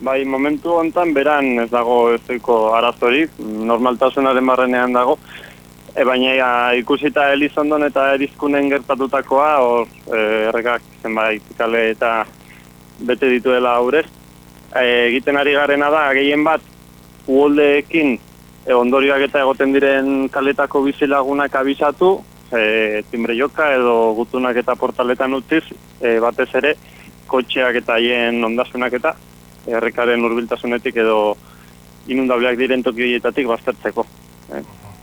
bai, momentu hontan beran ez dago ezoiko arazorik, normaltasunaren barrenean dago, e, baina ja, ikusita Elizondon eta Erizkunen gertatutakoa, hor e, errekak zenbait kale eta bete dituela aurrez, e, egiten ari garena da, gehien bat, uoldeekin e, ondorioak eta egoten diren kaletako bizilagunak abisatu, e, timbre joka edo gutunak eta portaletan utziz, e, batez ere, kotxeak eta haien ondasunak eta errekaren urbiltasunetik edo inundableak diren tokioietatik baztertzeko. Eh.